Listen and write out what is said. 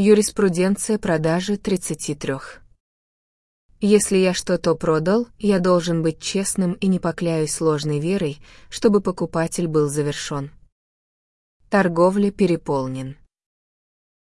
Юриспруденция продажи 33. Если я что-то продал, я должен быть честным и не покляюсь ложной верой, чтобы покупатель был завершен. Торговля переполнен.